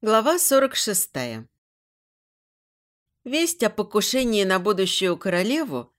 Глава 46. Весть о покушении на будущую королеву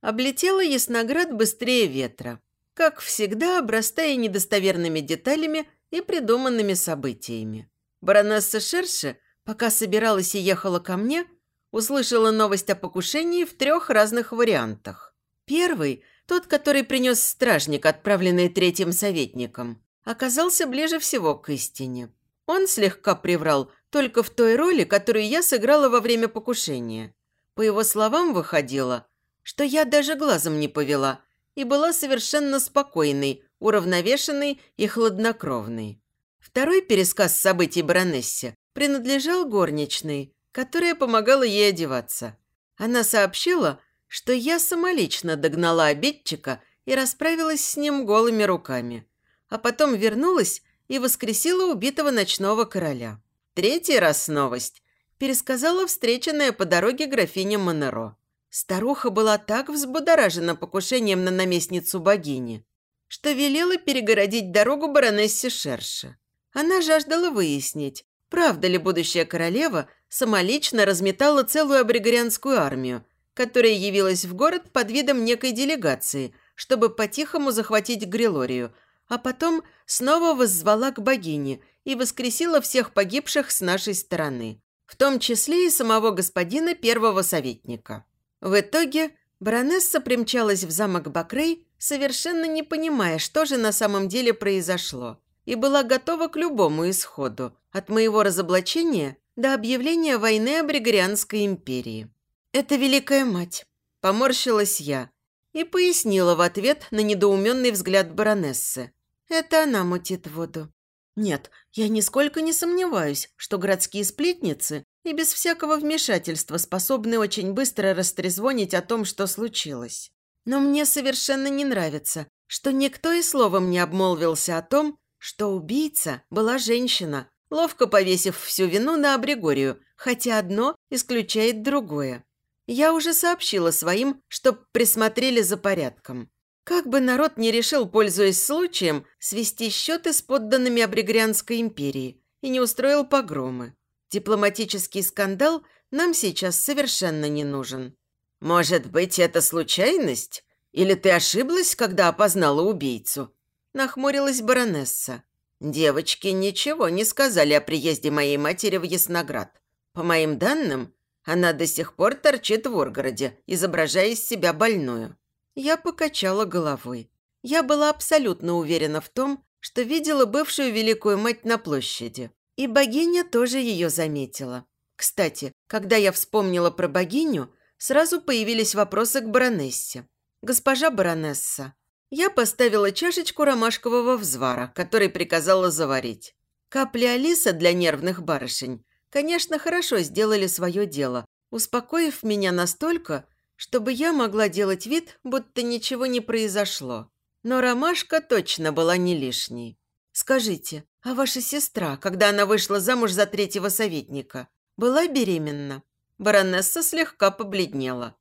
облетела Ясноград быстрее ветра, как всегда обрастая недостоверными деталями и придуманными событиями. Баронесса Шерши, пока собиралась и ехала ко мне, услышала новость о покушении в трех разных вариантах. Первый, тот, который принес стражник, отправленный третьим советником, оказался ближе всего к истине – он слегка приврал только в той роли, которую я сыграла во время покушения. По его словам выходило, что я даже глазом не повела и была совершенно спокойной, уравновешенной и хладнокровной. Второй пересказ событий баронессе принадлежал горничной, которая помогала ей одеваться. Она сообщила, что я самолично догнала обидчика и расправилась с ним голыми руками, а потом вернулась и воскресила убитого ночного короля. Третий раз новость пересказала встреченная по дороге графиня Монеро. Старуха была так взбудоражена покушением на наместницу богини, что велела перегородить дорогу баронессе Шерше. Она жаждала выяснить, правда ли будущая королева самолично разметала целую абригорианскую армию, которая явилась в город под видом некой делегации, чтобы по-тихому захватить Грилорию – а потом снова воззвала к богине и воскресила всех погибших с нашей стороны, в том числе и самого господина первого советника. В итоге баронесса примчалась в замок Бакрей, совершенно не понимая, что же на самом деле произошло, и была готова к любому исходу, от моего разоблачения до объявления войны Абригорианской империи. «Это Великая Мать», – поморщилась я и пояснила в ответ на недоуменный взгляд баронессы. Это она мутит воду. Нет, я нисколько не сомневаюсь, что городские сплетницы и без всякого вмешательства способны очень быстро растрезвонить о том, что случилось. Но мне совершенно не нравится, что никто и словом не обмолвился о том, что убийца была женщина, ловко повесив всю вину на Абригорию, хотя одно исключает другое. Я уже сообщила своим, чтоб присмотрели за порядком. Как бы народ не решил, пользуясь случаем, свести счеты с подданными Абригрянской империи и не устроил погромы. Дипломатический скандал нам сейчас совершенно не нужен. «Может быть, это случайность? Или ты ошиблась, когда опознала убийцу?» Нахмурилась баронесса. «Девочки ничего не сказали о приезде моей матери в Ясноград. По моим данным, она до сих пор торчит в Ургороде, изображая из себя больную. Я покачала головой. Я была абсолютно уверена в том, что видела бывшую великую мать на площади. И богиня тоже ее заметила. Кстати, когда я вспомнила про богиню, сразу появились вопросы к баронессе. «Госпожа баронесса, я поставила чашечку ромашкового взвара, который приказала заварить. Капли Алиса для нервных барышень, конечно, хорошо сделали свое дело, успокоив меня настолько, чтобы я могла делать вид, будто ничего не произошло. Но ромашка точно была не лишней. «Скажите, а ваша сестра, когда она вышла замуж за третьего советника, была беременна?» Баронесса слегка побледнела.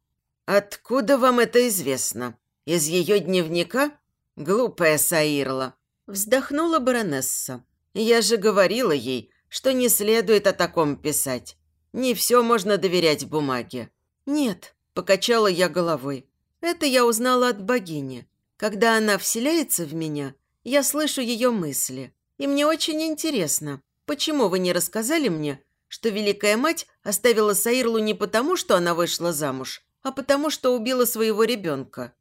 «Откуда вам это известно? Из ее дневника? Глупая Саирла!» Вздохнула баронесса. «Я же говорила ей, что не следует о таком писать. Не все можно доверять бумаге». «Нет, Покачала я головой. Это я узнала от богини. Когда она вселяется в меня, я слышу ее мысли. И мне очень интересно, почему вы не рассказали мне, что Великая Мать оставила Саирлу не потому, что она вышла замуж, а потому, что убила своего ребенка.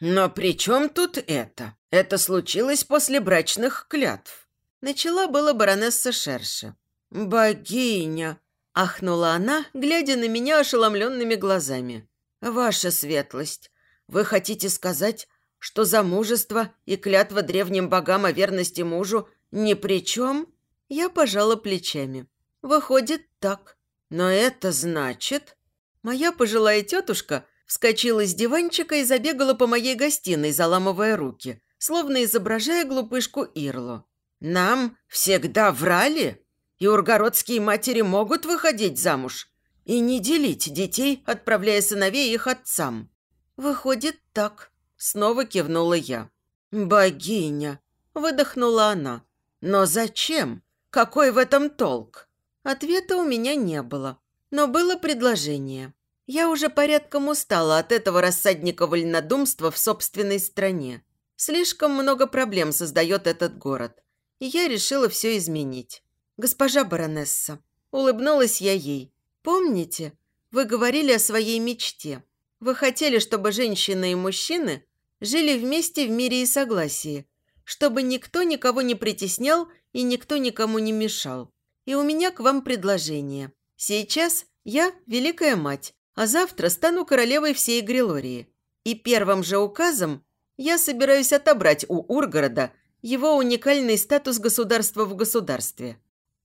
«Но при чем тут это? Это случилось после брачных клятв». Начала была баронесса Шерша. «Богиня!» – ахнула она, глядя на меня ошеломленными глазами. «Ваша светлость, вы хотите сказать, что замужество и клятва древним богам о верности мужу ни при чем?» Я пожала плечами. «Выходит так. Но это значит...» Моя пожилая тетушка вскочила с диванчика и забегала по моей гостиной, заламывая руки, словно изображая глупышку Ирлу. «Нам всегда врали? И ургородские матери могут выходить замуж? и не делить детей, отправляя сыновей их отцам. Выходит так. Снова кивнула я. Богиня, выдохнула она. Но зачем? Какой в этом толк? Ответа у меня не было, но было предложение. Я уже порядком устала от этого рассадника вольнодумства в собственной стране. Слишком много проблем создает этот город, и я решила все изменить. Госпожа баронесса, улыбнулась я ей. Помните, вы говорили о своей мечте. Вы хотели, чтобы женщины и мужчины жили вместе в мире и согласии, чтобы никто никого не притеснял и никто никому не мешал. И у меня к вам предложение. Сейчас я великая мать, а завтра стану королевой всей Грилории. И первым же указом я собираюсь отобрать у Ургорода его уникальный статус государства в государстве.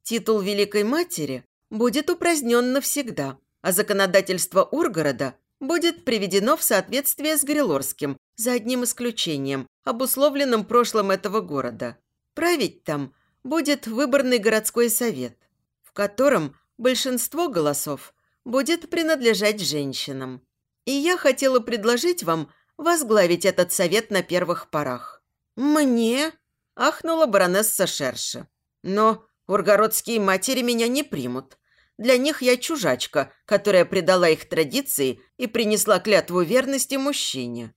Титул Великой Матери будет упразднен навсегда, а законодательство Ургорода будет приведено в соответствие с Грилорским, за одним исключением, обусловленным прошлым этого города. Править там будет выборный городской совет, в котором большинство голосов будет принадлежать женщинам. И я хотела предложить вам возглавить этот совет на первых порах. «Мне?» – ахнула баронесса Шерша. «Но ургородские матери меня не примут. Для них я чужачка, которая предала их традиции и принесла клятву верности мужчине».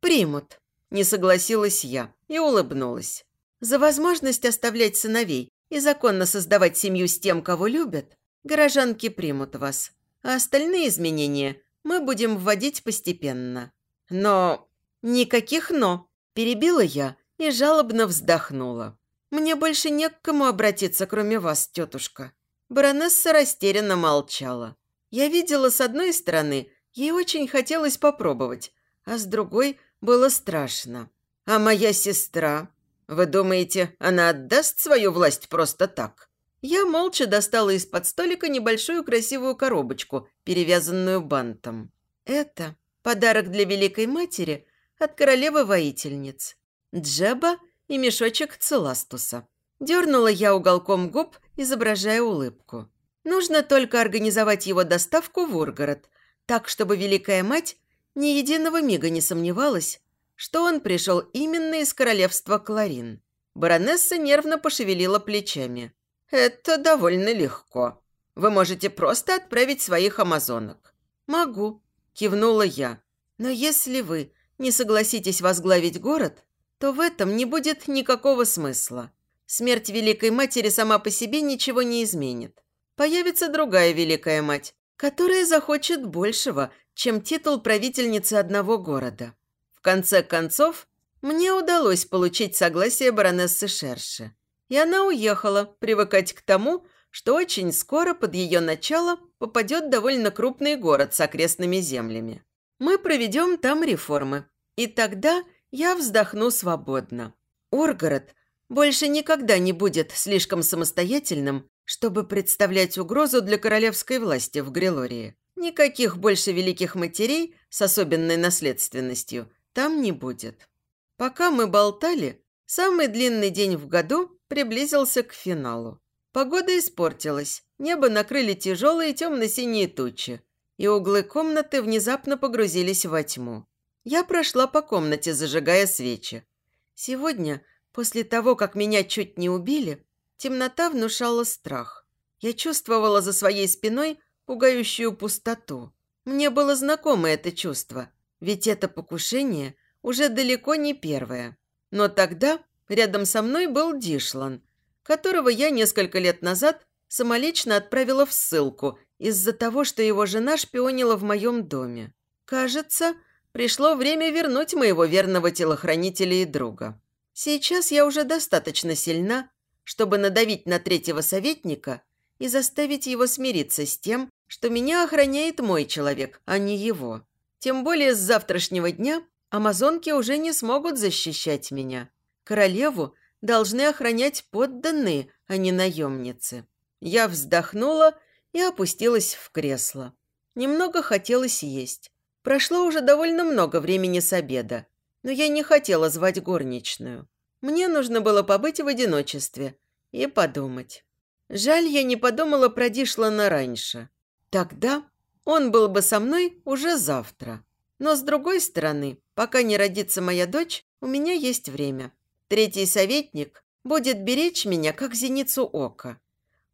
«Примут», – не согласилась я и улыбнулась. «За возможность оставлять сыновей и законно создавать семью с тем, кого любят, горожанки примут вас а остальные изменения мы будем вводить постепенно. Но... Никаких «но». Перебила я и жалобно вздохнула. Мне больше не к кому обратиться, кроме вас, тетушка. Баронесса растерянно молчала. Я видела, с одной стороны, ей очень хотелось попробовать, а с другой было страшно. А моя сестра? Вы думаете, она отдаст свою власть просто так? Я молча достала из-под столика небольшую красивую коробочку, перевязанную бантом. Это подарок для Великой Матери от королевы-воительниц. Джеба и мешочек целастуса. Дернула я уголком губ, изображая улыбку. Нужно только организовать его доставку в Ургород, так, чтобы Великая Мать ни единого мига не сомневалась, что он пришел именно из королевства Кларин. Баронесса нервно пошевелила плечами. «Это довольно легко. Вы можете просто отправить своих амазонок». «Могу», – кивнула я. «Но если вы не согласитесь возглавить город, то в этом не будет никакого смысла. Смерть Великой Матери сама по себе ничего не изменит. Появится другая Великая Мать, которая захочет большего, чем титул правительницы одного города. В конце концов, мне удалось получить согласие баронессы Шерши и она уехала привыкать к тому, что очень скоро под ее начало попадет довольно крупный город с окрестными землями. Мы проведем там реформы, и тогда я вздохну свободно. Ургород больше никогда не будет слишком самостоятельным, чтобы представлять угрозу для королевской власти в Грилории. Никаких больше великих матерей с особенной наследственностью там не будет. Пока мы болтали, самый длинный день в году приблизился к финалу. Погода испортилась, небо накрыли тяжелые темно-синие тучи, и углы комнаты внезапно погрузились во тьму. Я прошла по комнате, зажигая свечи. Сегодня, после того, как меня чуть не убили, темнота внушала страх. Я чувствовала за своей спиной пугающую пустоту. Мне было знакомо это чувство, ведь это покушение уже далеко не первое. Но тогда Рядом со мной был Дишлан, которого я несколько лет назад самолично отправила в ссылку из-за того, что его жена шпионила в моем доме. Кажется, пришло время вернуть моего верного телохранителя и друга. Сейчас я уже достаточно сильна, чтобы надавить на третьего советника и заставить его смириться с тем, что меня охраняет мой человек, а не его. Тем более с завтрашнего дня амазонки уже не смогут защищать меня. Королеву должны охранять подданные, а не наемницы. Я вздохнула и опустилась в кресло. Немного хотелось есть. Прошло уже довольно много времени с обеда, но я не хотела звать горничную. Мне нужно было побыть в одиночестве и подумать. Жаль, я не подумала про Дишлана раньше. Тогда он был бы со мной уже завтра. Но с другой стороны, пока не родится моя дочь, у меня есть время. Третий советник будет беречь меня, как зеницу ока.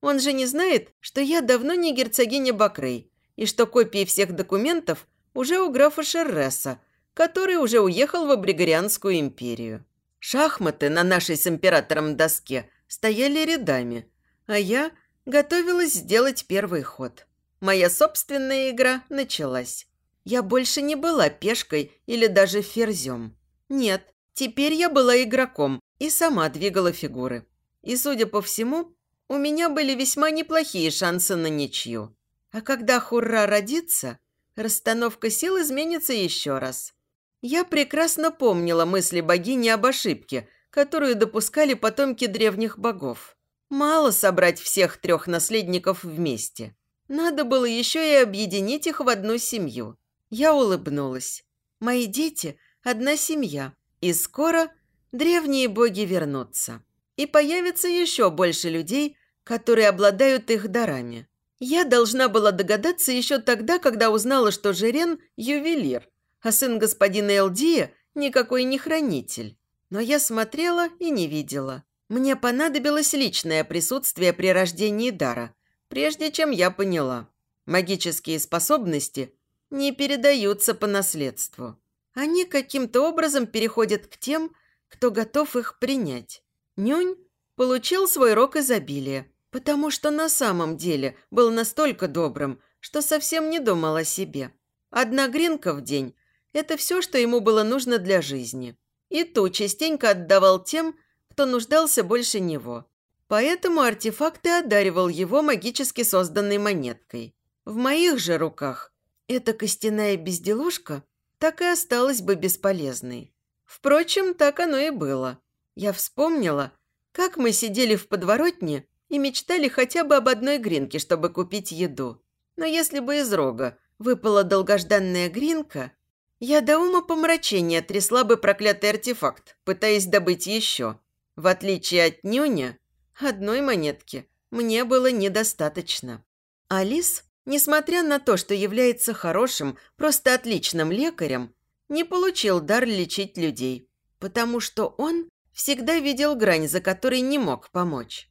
Он же не знает, что я давно не герцогиня Бакрей, и что копии всех документов уже у графа Шерреса, который уже уехал в Абригорианскую империю. Шахматы на нашей с императором доске стояли рядами, а я готовилась сделать первый ход. Моя собственная игра началась. Я больше не была пешкой или даже ферзем. Нет, теперь я была игроком и сама двигала фигуры. И, судя по всему, у меня были весьма неплохие шансы на ничью. А когда Хурра родится, расстановка сил изменится еще раз. Я прекрасно помнила мысли богини об ошибке, которую допускали потомки древних богов. Мало собрать всех трех наследников вместе. Надо было еще и объединить их в одну семью. Я улыбнулась. Мои дети – одна семья, и скоро древние боги вернутся. И появится еще больше людей, которые обладают их дарами. Я должна была догадаться еще тогда, когда узнала, что Жерен – ювелир, а сын господина Элдия – никакой не хранитель. Но я смотрела и не видела. Мне понадобилось личное присутствие при рождении дара, прежде чем я поняла. Магические способности не передаются по наследству. Они каким-то образом переходят к тем, кто готов их принять. Нюнь получил свой рок изобилия, потому что на самом деле был настолько добрым, что совсем не думал о себе. Одна гринка в день – это все, что ему было нужно для жизни. И ту частенько отдавал тем, кто нуждался больше него. Поэтому артефакты одаривал его магически созданной монеткой. В моих же руках эта костяная безделушка так и осталась бы бесполезной. Впрочем, так оно и было. Я вспомнила, как мы сидели в подворотне и мечтали хотя бы об одной гринке, чтобы купить еду. Но если бы из рога выпала долгожданная гринка, я до ума помрачения трясла бы проклятый артефакт, пытаясь добыть еще. В отличие от нюня, одной монетки мне было недостаточно. Алис, несмотря на то, что является хорошим, просто отличным лекарем, не получил дар лечить людей, потому что он всегда видел грань, за которой не мог помочь.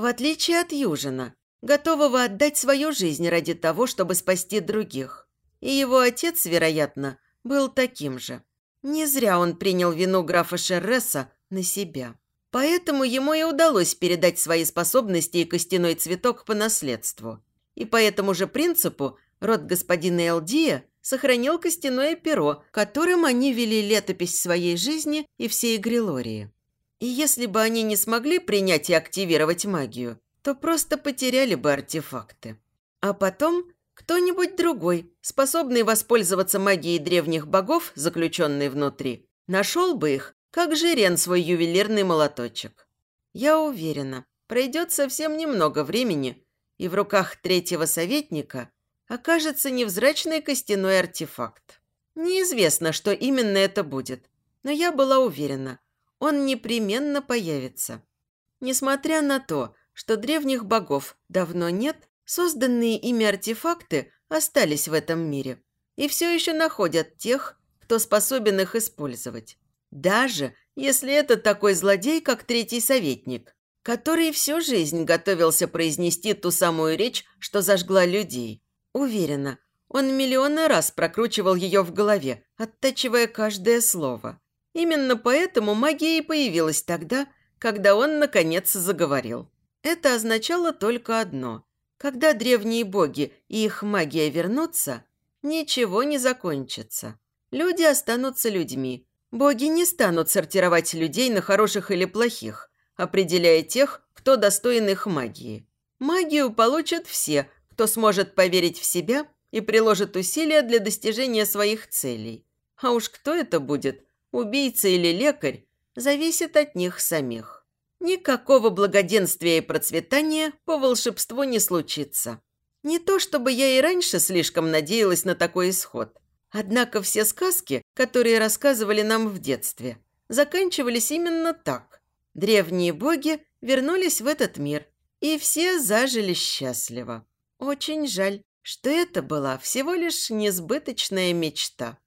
В отличие от Южина, готового отдать свою жизнь ради того, чтобы спасти других. И его отец, вероятно, был таким же. Не зря он принял вину графа Шерреса на себя. Поэтому ему и удалось передать свои способности и костяной цветок по наследству. И по этому же принципу род господина Элдия сохранил костяное перо, которым они вели летопись своей жизни и всей Грилории. И если бы они не смогли принять и активировать магию, то просто потеряли бы артефакты. А потом кто-нибудь другой, способный воспользоваться магией древних богов, заключенной внутри, нашел бы их, как жирен свой ювелирный молоточек. Я уверена, пройдет совсем немного времени, и в руках третьего советника окажется невзрачный костяной артефакт. Неизвестно, что именно это будет, но я была уверена – он непременно появится. Несмотря на то, что древних богов давно нет, созданные ими артефакты остались в этом мире и все еще находят тех, кто способен их использовать. Даже если это такой злодей, как третий советник, который всю жизнь готовился произнести ту самую речь, что зажгла людей. Уверена, он миллионы раз прокручивал ее в голове, оттачивая каждое слово. Именно поэтому магия и появилась тогда, когда он, наконец, заговорил. Это означало только одно. Когда древние боги и их магия вернутся, ничего не закончится. Люди останутся людьми. Боги не станут сортировать людей на хороших или плохих, определяя тех, кто достоин их магии. Магию получат все, кто сможет поверить в себя и приложит усилия для достижения своих целей. А уж кто это будет – убийца или лекарь, зависит от них самих. Никакого благоденствия и процветания по волшебству не случится. Не то чтобы я и раньше слишком надеялась на такой исход. Однако все сказки, которые рассказывали нам в детстве, заканчивались именно так. Древние боги вернулись в этот мир, и все зажили счастливо. Очень жаль, что это была всего лишь несбыточная мечта.